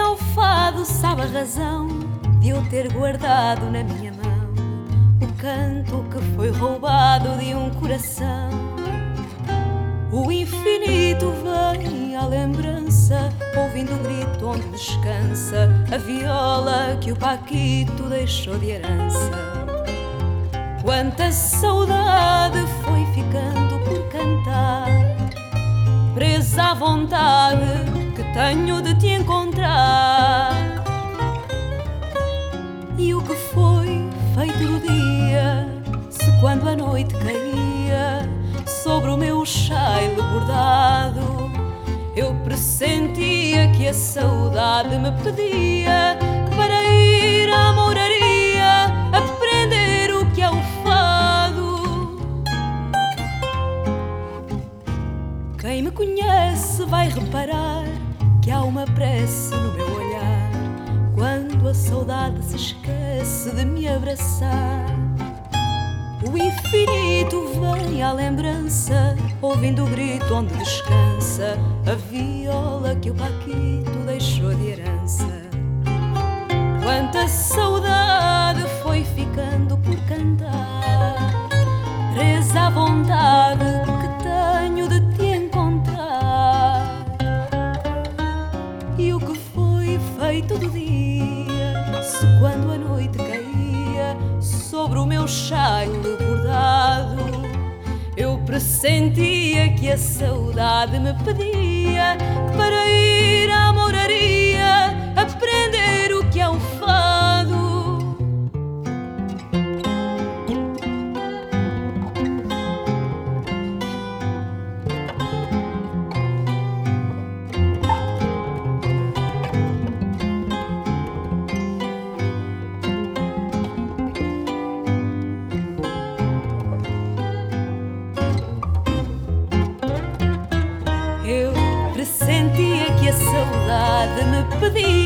vem ao fado sabe a razão de eu ter guardado na minha mão o canto que foi roubado de um coração. O infinito vem à lembrança, ouvindo um grito onde descansa a viola que o Paquito deixou de herança. Quanta saudade foi ficando por cantar, presa à vontade tenho de te encontrar. E o que foi feito do dia, se quando a noite caía sobre o meu chaile bordado, eu pressentia que a saudade me pedia para ir à moraria aprender o que é o fado. Quem me conhece vai reparar há uma prece no meu olhar quando a saudade se esquece de me abraçar. O infinito vem à lembrança, ouvindo o grito onde descansa a viola que o Paquito deixou de herança. Quanta saudade foi ficando por cantar, presa à vontade foi feito do dia, se quando a noite caía sobre o meu chaile bordado, eu pressentia que a saudade me pedia para ir à moraria Eu pressentia que a saudade me pedia para